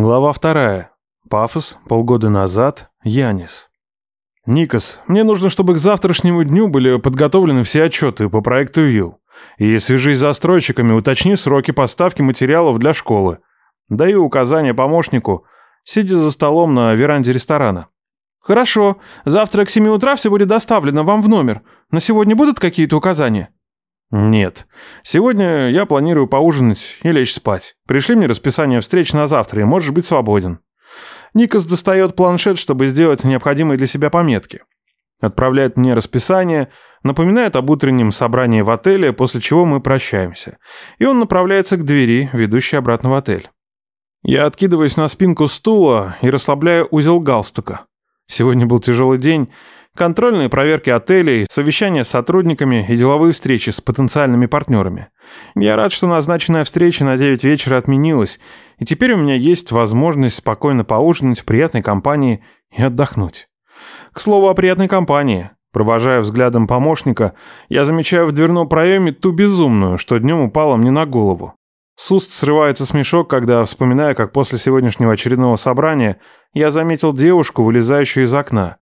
Глава вторая. Пафос. Полгода назад. Янис. Никос, мне нужно, чтобы к завтрашнему дню были подготовлены все отчеты по проекту ВИЛ. И свяжись с застройщиками, уточни сроки поставки материалов для школы. Даю указания помощнику, сидя за столом на веранде ресторана. Хорошо. Завтра к 7 утра все будет доставлено вам в номер. На сегодня будут какие-то указания? Нет. Сегодня я планирую поужинать и лечь спать. Пришли мне расписание встреч на завтра, и можешь быть свободен. Никос достает планшет, чтобы сделать необходимые для себя пометки. Отправляет мне расписание, напоминает об утреннем собрании в отеле, после чего мы прощаемся. И он направляется к двери, ведущей обратно в отель. Я откидываюсь на спинку стула и расслабляю узел галстука. Сегодня был тяжелый день, Контрольные проверки отелей, совещания с сотрудниками и деловые встречи с потенциальными партнерами. Я рад, что назначенная встреча на 9 вечера отменилась, и теперь у меня есть возможность спокойно поужинать в приятной компании и отдохнуть. К слову о приятной компании. Провожая взглядом помощника, я замечаю в дверном проеме ту безумную, что днем упала мне на голову. С уст срывается смешок, когда, вспоминая, как после сегодняшнего очередного собрания, я заметил девушку, вылезающую из окна.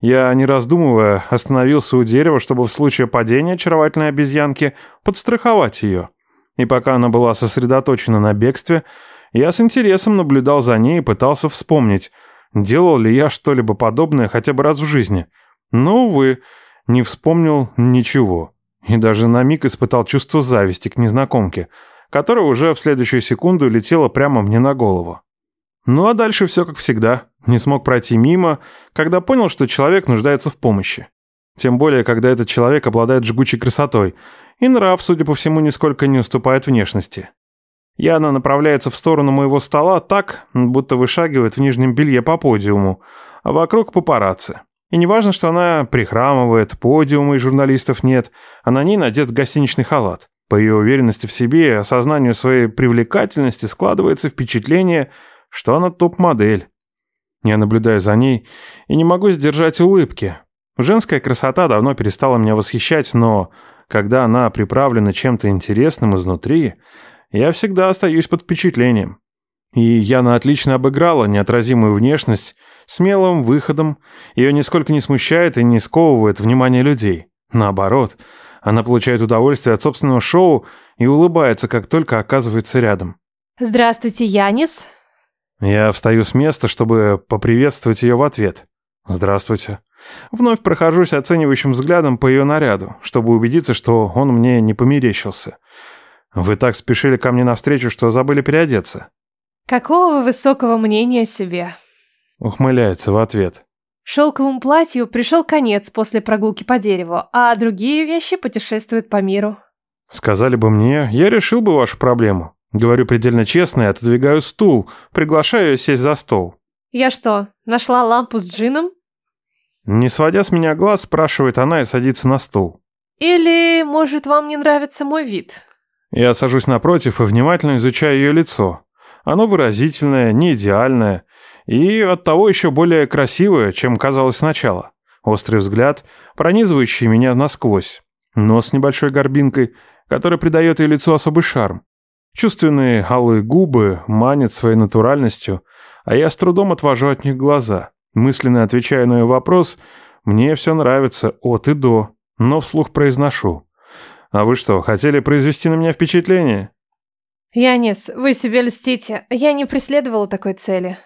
Я, не раздумывая, остановился у дерева, чтобы в случае падения очаровательной обезьянки подстраховать ее. И пока она была сосредоточена на бегстве, я с интересом наблюдал за ней и пытался вспомнить, делал ли я что-либо подобное хотя бы раз в жизни. Но, увы, не вспомнил ничего. И даже на миг испытал чувство зависти к незнакомке, которая уже в следующую секунду летела прямо мне на голову. Ну а дальше все как всегда. Не смог пройти мимо, когда понял, что человек нуждается в помощи. Тем более, когда этот человек обладает жгучей красотой, и нрав, судя по всему, нисколько не уступает внешности. Яна направляется в сторону моего стола так, будто вышагивает в нижнем белье по подиуму, а вокруг папарацци. И неважно, что она прихрамывает, подиума и журналистов нет, а на ней надет гостиничный халат. По ее уверенности в себе и осознанию своей привлекательности складывается впечатление, что она топ-модель. Я наблюдаю за ней и не могу сдержать улыбки. Женская красота давно перестала меня восхищать, но когда она приправлена чем-то интересным изнутри, я всегда остаюсь под впечатлением. И Яна отлично обыграла неотразимую внешность смелым выходом. Ее нисколько не смущает и не сковывает внимание людей. Наоборот, она получает удовольствие от собственного шоу и улыбается, как только оказывается рядом. «Здравствуйте, Янис. Я встаю с места, чтобы поприветствовать ее в ответ. «Здравствуйте». Вновь прохожусь оценивающим взглядом по ее наряду, чтобы убедиться, что он мне не померещился. «Вы так спешили ко мне навстречу, что забыли переодеться». Какого высокого мнения о себе? Ухмыляется в ответ. Шелковому платью пришел конец после прогулки по дереву, а другие вещи путешествуют по миру. Сказали бы мне, я решил бы вашу проблему. Говорю предельно честно и отодвигаю стул, приглашаю ее сесть за стол. Я что, нашла лампу с джином? Не сводя с меня глаз, спрашивает она и садится на стул. Или, может, вам не нравится мой вид? Я сажусь напротив и внимательно изучаю ее лицо. Оно выразительное, не идеальное и оттого еще более красивое, чем казалось сначала. Острый взгляд, пронизывающий меня насквозь. Нос с небольшой горбинкой, который придает ей лицу особый шарм. Чувственные алые губы манят своей натуральностью, а я с трудом отвожу от них глаза. Мысленно отвечая на ее вопрос, мне все нравится от и до, но вслух произношу. А вы что, хотели произвести на меня впечатление? Янис, вы себе льстите. Я не преследовала такой цели.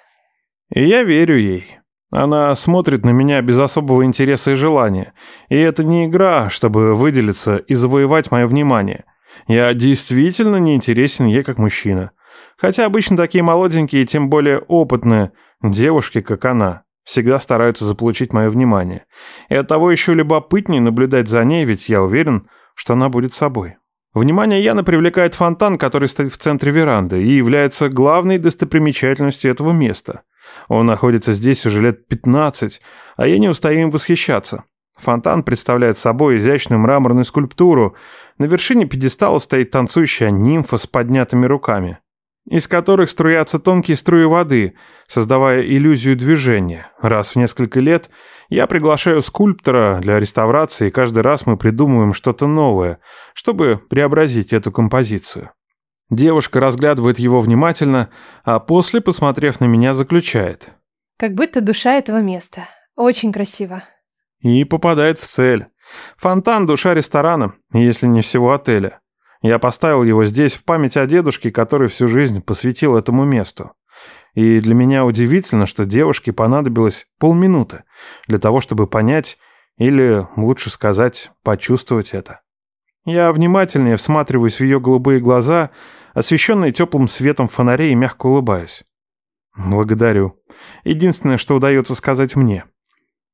И я верю ей. Она смотрит на меня без особого интереса и желания. И это не игра, чтобы выделиться и завоевать мое внимание. Я действительно не интересен ей как мужчина. Хотя обычно такие молоденькие тем более опытные девушки, как она, всегда стараются заполучить мое внимание. И оттого еще любопытнее наблюдать за ней, ведь я уверен, что она будет собой. Внимание Яны привлекает фонтан, который стоит в центре веранды и является главной достопримечательностью этого места. Он находится здесь уже лет 15, а я не устаю им восхищаться. Фонтан представляет собой изящную мраморную скульптуру. На вершине пьедестала стоит танцующая нимфа с поднятыми руками, из которых струятся тонкие струи воды, создавая иллюзию движения. Раз в несколько лет я приглашаю скульптора для реставрации, и каждый раз мы придумываем что-то новое, чтобы преобразить эту композицию. Девушка разглядывает его внимательно, а после, посмотрев на меня, заключает. Как будто душа этого места. Очень красиво. И попадает в цель. Фонтан – душа ресторана, если не всего отеля. Я поставил его здесь в память о дедушке, который всю жизнь посвятил этому месту. И для меня удивительно, что девушке понадобилось полминуты для того, чтобы понять, или, лучше сказать, почувствовать это. Я внимательнее всматриваюсь в ее голубые глаза, освещенные теплым светом фонарей, и мягко улыбаюсь. Благодарю. Единственное, что удается сказать мне.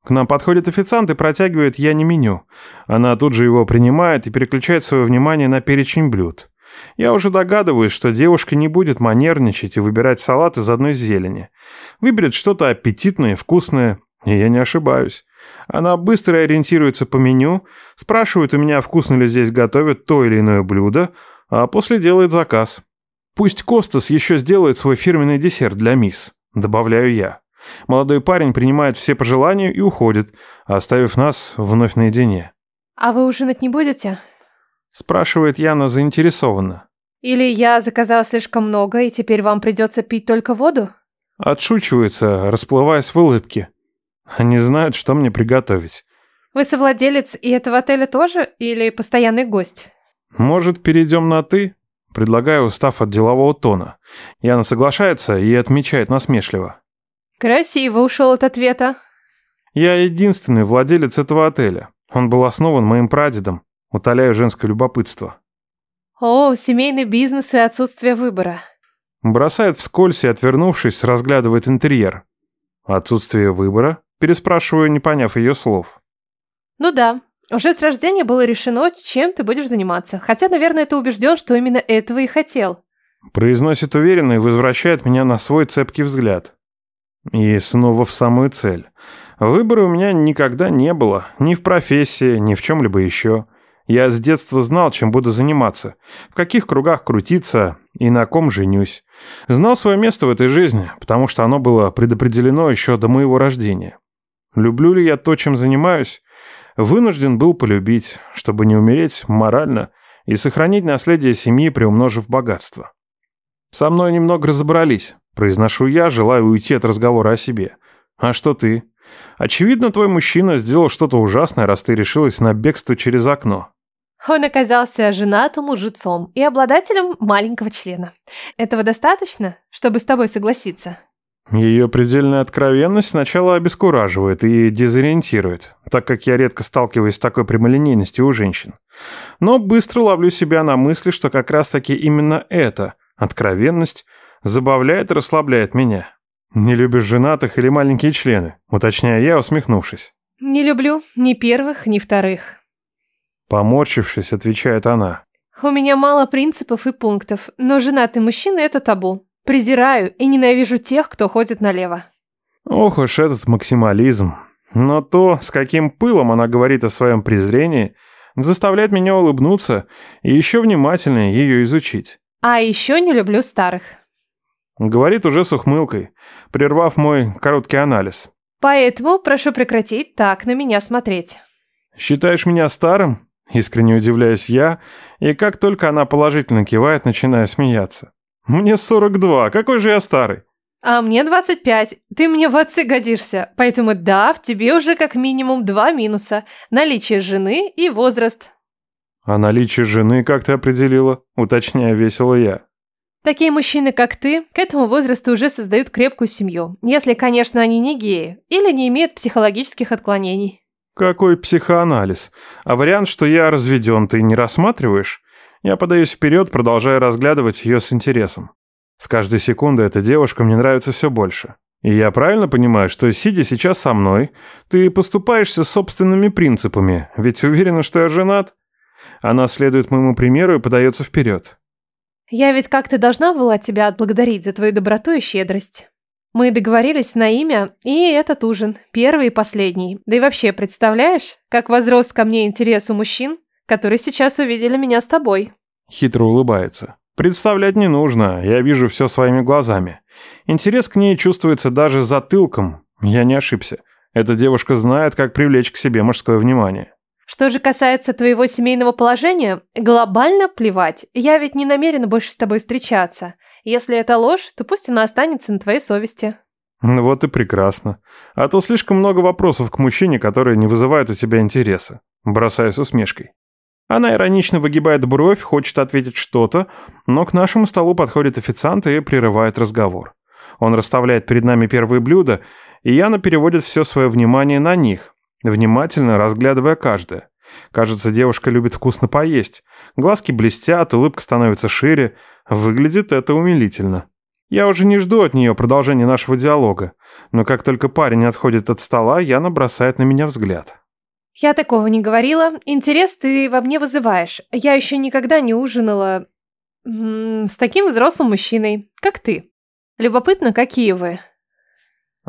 К нам подходит официант и протягивает «я не меню». Она тут же его принимает и переключает свое внимание на перечень блюд. Я уже догадываюсь, что девушка не будет манерничать и выбирать салат из одной зелени. Выберет что-то аппетитное вкусное, и я не ошибаюсь. Она быстро ориентируется по меню, спрашивает у меня, вкусно ли здесь готовят то или иное блюдо, а после делает заказ. Пусть Костас еще сделает свой фирменный десерт для мисс, добавляю я. Молодой парень принимает все пожелания и уходит, оставив нас вновь наедине. «А вы ужинать не будете?» Спрашивает Яна заинтересованно. «Или я заказала слишком много, и теперь вам придется пить только воду?» Отшучивается, расплываясь в улыбке. Они знают, что мне приготовить. «Вы совладелец и этого отеля тоже, или постоянный гость?» «Может, перейдем на «ты»?» Предлагаю, устав от делового тона. Яна соглашается и отмечает насмешливо. Красиво ушел от ответа. Я единственный владелец этого отеля. Он был основан моим прадедом. Утоляю женское любопытство. О, семейный бизнес и отсутствие выбора. Бросает вскользь и, отвернувшись, разглядывает интерьер. Отсутствие выбора? Переспрашиваю, не поняв ее слов. Ну да, уже с рождения было решено, чем ты будешь заниматься. Хотя, наверное, ты убежден, что именно этого и хотел. Произносит уверенно и возвращает меня на свой цепкий взгляд. И снова в самую цель. Выбора у меня никогда не было. Ни в профессии, ни в чем-либо еще. Я с детства знал, чем буду заниматься, в каких кругах крутиться и на ком женюсь. Знал свое место в этой жизни, потому что оно было предопределено еще до моего рождения. Люблю ли я то, чем занимаюсь? Вынужден был полюбить, чтобы не умереть морально и сохранить наследие семьи, приумножив богатство. Со мной немного разобрались. Произношу я, желаю уйти от разговора о себе. А что ты? Очевидно, твой мужчина сделал что-то ужасное, раз ты решилась на бегство через окно. Он оказался женатым лжецом и обладателем маленького члена. Этого достаточно, чтобы с тобой согласиться? Ее предельная откровенность сначала обескураживает и дезориентирует, так как я редко сталкиваюсь с такой прямолинейностью у женщин. Но быстро ловлю себя на мысли, что как раз-таки именно это, откровенность, забавляет и расслабляет меня. «Не любишь женатых или маленькие члены?» уточняю я, усмехнувшись. «Не люблю ни первых, ни вторых». Поморщившись, отвечает она. «У меня мало принципов и пунктов, но женатый мужчина – это табу. Презираю и ненавижу тех, кто ходит налево». Ох уж этот максимализм. Но то, с каким пылом она говорит о своем презрении, заставляет меня улыбнуться и еще внимательнее ее изучить. А еще не люблю старых. Говорит уже с ухмылкой, прервав мой короткий анализ. Поэтому прошу прекратить так на меня смотреть. Считаешь меня старым? Искренне удивляюсь я, и как только она положительно кивает, начинаю смеяться. Мне 42, какой же я старый? А мне 25. Ты мне в отцы годишься. Поэтому да, в тебе уже как минимум два минуса. Наличие жены и возраст. А наличие жены как ты определила? Уточняя весело я. Такие мужчины, как ты, к этому возрасту уже создают крепкую семью. Если, конечно, они не геи или не имеют психологических отклонений. Какой психоанализ? А вариант, что я разведен, ты не рассматриваешь? Я подаюсь вперед, продолжая разглядывать ее с интересом. С каждой секундой эта девушка мне нравится все больше. И я правильно понимаю, что, сидя сейчас со мной, ты поступаешься собственными принципами, ведь уверена, что я женат? Она следует моему примеру и подается вперед. Я ведь как-то должна была тебя отблагодарить за твою доброту и щедрость. Мы договорились на имя, и этот ужин, первый и последний. Да и вообще, представляешь, как возрос ко мне интерес у мужчин, которые сейчас увидели меня с тобой?» Хитро улыбается. «Представлять не нужно, я вижу все своими глазами. Интерес к ней чувствуется даже затылком. Я не ошибся. Эта девушка знает, как привлечь к себе мужское внимание. Что же касается твоего семейного положения, глобально плевать. Я ведь не намерена больше с тобой встречаться. Если это ложь, то пусть она останется на твоей совести. Ну вот и прекрасно. А то слишком много вопросов к мужчине, которые не вызывают у тебя интереса. Бросаю с усмешкой. Она иронично выгибает бровь, хочет ответить что-то, но к нашему столу подходит официант и прерывает разговор. Он расставляет перед нами первые блюда, и Яна переводит все свое внимание на них, внимательно разглядывая каждое. Кажется, девушка любит вкусно поесть. Глазки блестят, улыбка становится шире. Выглядит это умилительно. Я уже не жду от нее продолжения нашего диалога, но как только парень отходит от стола, Яна бросает на меня взгляд. Я такого не говорила. Интерес ты во мне вызываешь. Я еще никогда не ужинала с таким взрослым мужчиной, как ты. Любопытно, какие вы.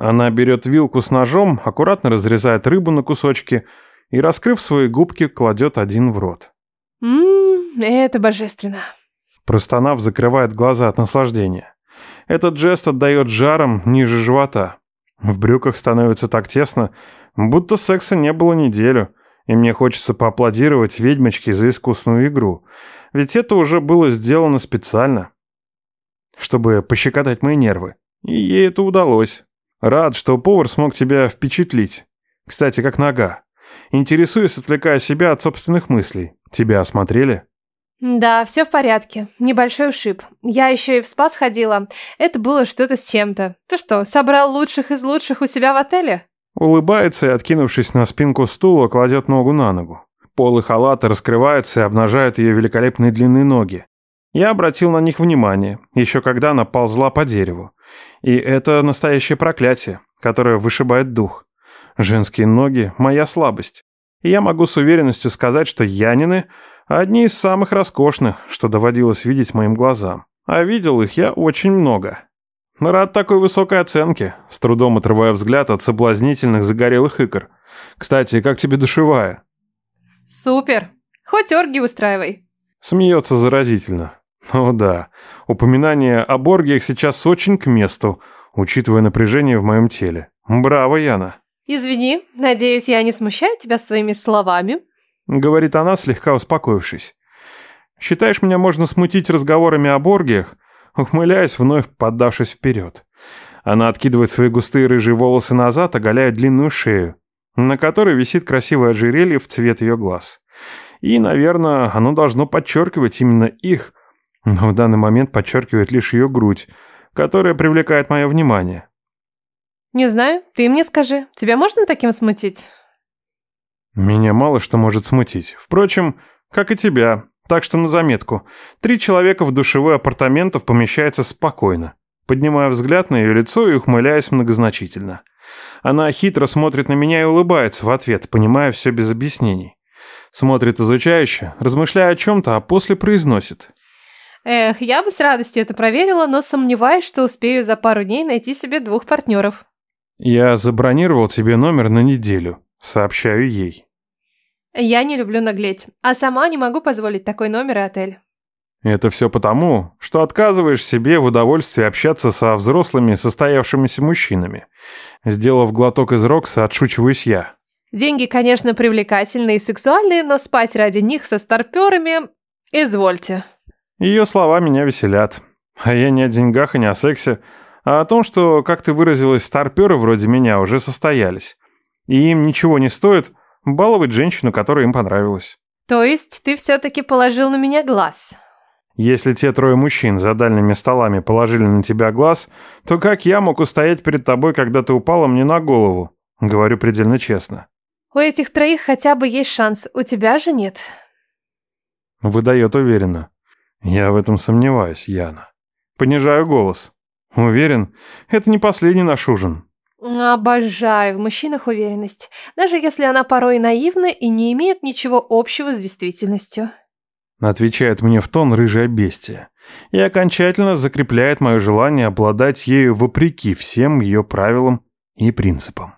Она берет вилку с ножом, аккуратно разрезает рыбу на кусочки и, раскрыв свои губки, кладет один в рот. Ммм, это божественно. Простонав, закрывает глаза от наслаждения. Этот жест отдает жаром ниже живота. В брюках становится так тесно, будто секса не было неделю, и мне хочется поаплодировать ведьмочке за искусную игру. Ведь это уже было сделано специально, чтобы пощекотать мои нервы. И ей это удалось. Рад, что повар смог тебя впечатлить. Кстати, как нога. Интересуюсь, отвлекая себя от собственных мыслей. Тебя осмотрели? Да, все в порядке. Небольшой ушиб. Я еще и в спас ходила. Это было что-то с чем-то. Ты что, собрал лучших из лучших у себя в отеле? Улыбается и, откинувшись на спинку стула, кладет ногу на ногу. Полы халата раскрываются и обнажают ее великолепные длинные ноги. Я обратил на них внимание, еще когда она ползла по дереву. И это настоящее проклятие, которое вышибает дух. Женские ноги – моя слабость. И я могу с уверенностью сказать, что Янины – одни из самых роскошных, что доводилось видеть моим глазам. А видел их я очень много. Рад такой высокой оценке, с трудом отрывая взгляд от соблазнительных загорелых икр. Кстати, как тебе душевая? Супер. Хоть орги устраивай. Смеется заразительно. О да, упоминание о Боргиях сейчас очень к месту, учитывая напряжение в моем теле. Браво, Яна. Извини, надеюсь, я не смущаю тебя своими словами? Говорит она, слегка успокоившись. Считаешь, меня можно смутить разговорами о Боргиях? Ухмыляясь, вновь поддавшись вперед. Она откидывает свои густые рыжие волосы назад, оголяя длинную шею, на которой висит красивое ожерелье в цвет ее глаз. И, наверное, оно должно подчеркивать именно их, но в данный момент подчеркивает лишь ее грудь, которая привлекает мое внимание. «Не знаю, ты мне скажи, тебя можно таким смутить?» «Меня мало что может смутить. Впрочем, как и тебя. Так что на заметку. Три человека в душевой апартаментов помещаются спокойно. Поднимаю взгляд на ее лицо и ухмыляюсь многозначительно. Она хитро смотрит на меня и улыбается в ответ, понимая все без объяснений. Смотрит изучающе, размышляя о чем-то, а после произносит. Эх, я бы с радостью это проверила, но сомневаюсь, что успею за пару дней найти себе двух партнеров. Я забронировал тебе номер на неделю, сообщаю ей. Я не люблю наглеть, а сама не могу позволить такой номер и отель. Это все потому, что отказываешь себе в удовольствии общаться со взрослыми состоявшимися мужчинами. Сделав глоток из Рокса, отшучиваюсь я. Деньги, конечно, привлекательные и сексуальные, но спать ради них со старперами... Извольте. Ее слова меня веселят. А я не о деньгах и не о сексе, а о том, что, как ты выразилась, старперы вроде меня уже состоялись. И им ничего не стоит баловать женщину, которая им понравилась. То есть ты все-таки положил на меня глаз? Если те трое мужчин за дальними столами положили на тебя глаз, то как я мог устоять перед тобой, когда ты упала мне на голову? Говорю предельно честно. У этих троих хотя бы есть шанс, у тебя же нет. Выдает уверенно. Я в этом сомневаюсь, Яна. Понижаю голос. Уверен, это не последний наш ужин. Обожаю в мужчинах уверенность, даже если она порой наивна и не имеет ничего общего с действительностью. Отвечает мне в тон рыжая бестия и окончательно закрепляет мое желание обладать ею вопреки всем ее правилам и принципам.